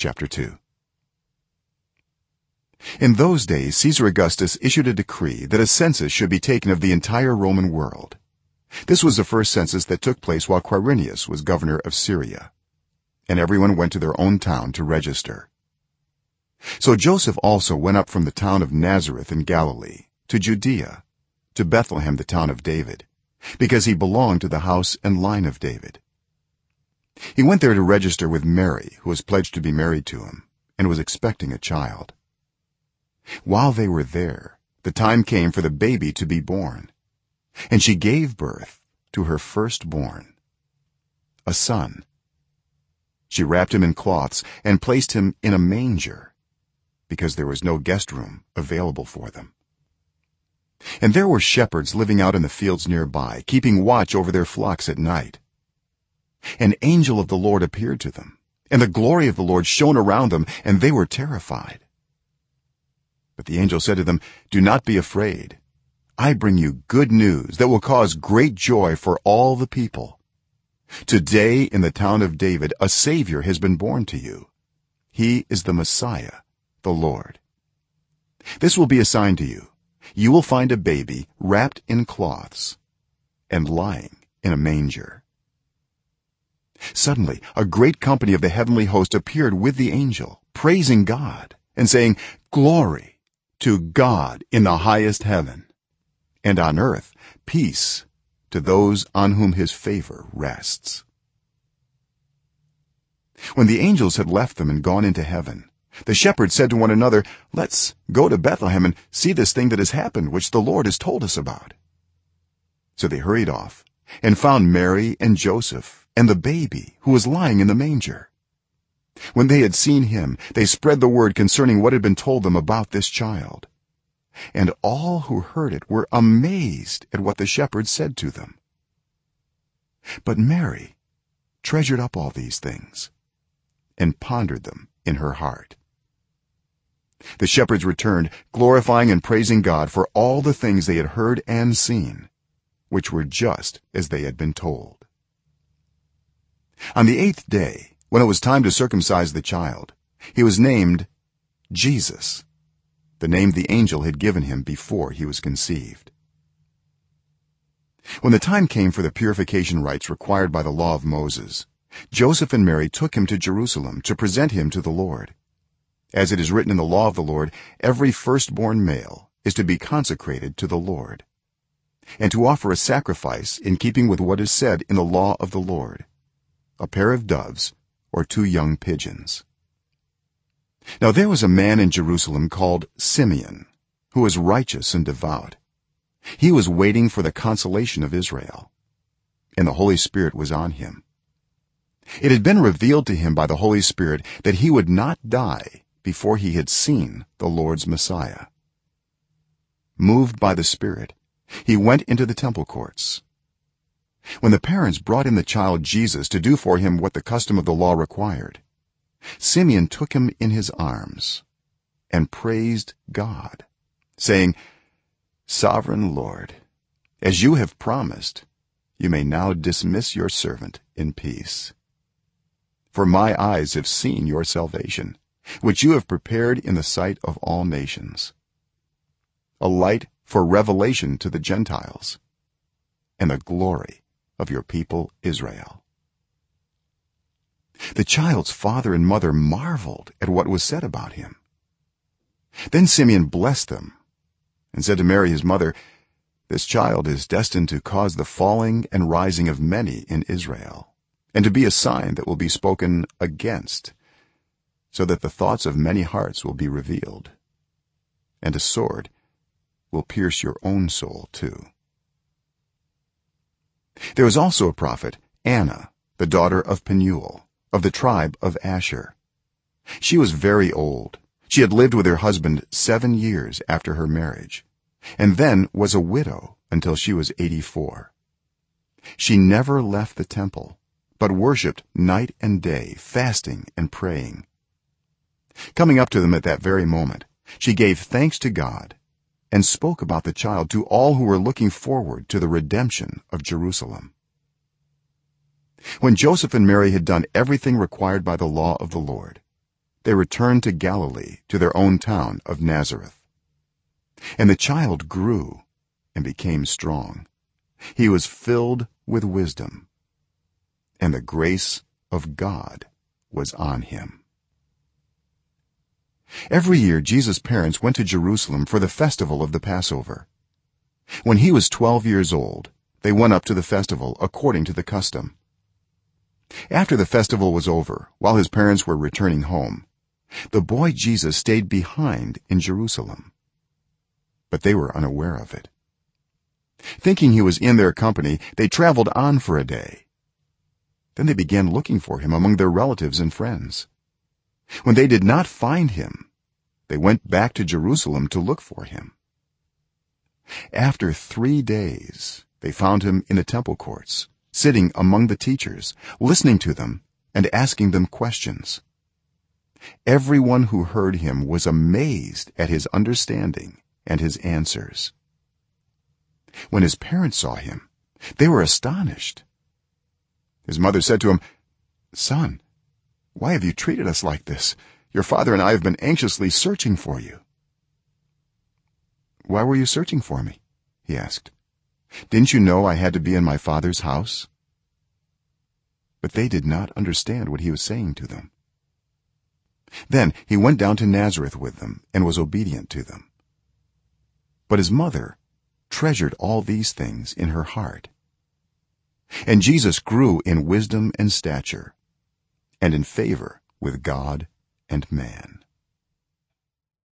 chapter 2 in those days caesar augustus issued a decree that a census should be taken of the entire roman world. This was the first census that took place while quirinius was governor of syria and everyone went to their own town to register. So joseph also went up from the town of nazareth in galilee to judea to bethlehem the town of david because he belonged to the house and line of david he went there to register with mary who was pledged to be married to him and was expecting a child. While they were there the time came for the baby to be born and she gave birth to her firstborn a son. She wrapped him in cloths and placed him in a manger because there was no guest room available for them. And there were shepherds living out in the fields nearby keeping watch over their flocks at night an angel of the lord appeared to them and the glory of the lord shone around them and they were terrified. But the angel said to them do not be afraid. I bring you good news that will cause great joy for all the people. Today in the town of david a savior has been born to you. He is the messiah the lord. This will be a sign to you. You will find a baby wrapped in cloths and lying in a manger suddenly a great company of the heavenly host appeared with the angel praising god and saying glory to god in the highest heaven and on earth peace to those on whom his favor rests. When the angels had left them and gone into heaven the shepherds said to one another let's go to bethlehem and see this thing that has happened which the lord has told us about. So they hurried off and found mary and joseph and the baby who was lying in the manger. When they had seen him they spread the word concerning what had been told them about this child. And all who heard it were amazed at what the shepherds said to them. But mary treasured up all these things and pondered them in her heart. The shepherds returned glorifying and praising god for all the things they had heard and seen which were just as they had been told on the 8th day when it was time to circumcise the child he was named jesus the name the angel had given him before he was conceived. When the time came for the purification rites required by the law of moses joseph and mary took him to jerusalem to present him to the lord. As it is written in the law of the lord every firstborn male is to be consecrated to the lord and to offer a sacrifice in keeping with what is said in the law of the lord a pair of doves or two young pigeons. Now there was a man in jerusalem called simeon who was righteous and devout. He was waiting for the consolation of israel and the holy spirit was on him. It had been revealed to him by the holy spirit that he would not die before he had seen the lord's messiah. Moved by the spirit he went into the temple courts when the parents brought in the child jesus to do for him what the custom of the law required. Simeon took him in his arms and praised god saying sovereign lord as you have promised you may now dismiss your servant in peace. For my eyes have seen your salvation which you have prepared in the sight of all nations. A light for revelation to the gentiles and the glory of your people israel. The child's father and mother marveled at what was said about him. Then simeon blessed them and said to mary his mother this child is destined to cause the falling and rising of many in israel and to be a sign that will be spoken against so that the thoughts of many hearts will be revealed. And a sword will pierce your own soul too there was also a prophet anna the daughter of penuel of the tribe of asher. She was very old. She had lived with her husband 7 years after her marriage and then was a widow until she was 84 she never left the temple but worshipped night and day fasting and praying. Coming up to them at that very moment she gave thanks to god and spoke about the child to all who were looking forward to the redemption of jerusalem. When joseph and mary had done everything required by the law of the lord they returned to galilee to their own town of nazareth. And the child grew and became strong. He was filled with wisdom and the grace of god was on him every year jesus parents went to jerusalem for the festival of the passover. When he was 12 years old they went up to the festival according to the custom. After the festival was over while his parents were returning home the boy jesus stayed behind in jerusalem. But they were unaware of it. Thinking he was in their company they traveled on for a day. Then they began looking for him among their relatives and friends when they did not find him they went back to jerusalem to look for him. After 3 days they found him in the temple courts sitting among the teachers listening to them and asking them questions. Everyone who heard him was amazed at his understanding and his answers. When his parents saw him they were astonished. His mother said to him son why have you treated us like this? Your father and i have been anxiously searching for you. Why were you searching for me? He asked. Didn't you know i had to be in my father's house? But they did not understand what he was saying to them. Then he went down to nazareth with them and was obedient to them. But his mother treasured all these things in her heart. And jesus grew in wisdom and stature and in favor with god and man